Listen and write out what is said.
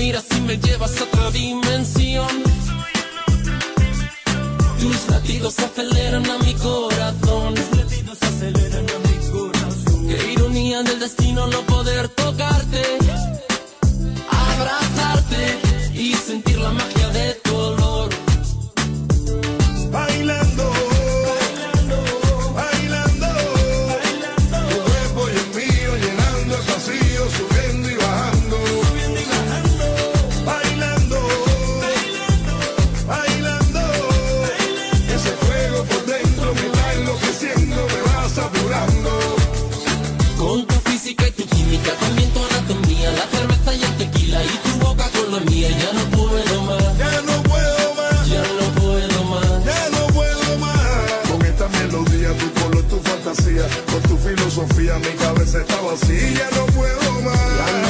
miras y me llevas a otra dimensión. Tus latidos aceleran a mi corazón. Sofía, mi cabeza está vacía, no puedo más.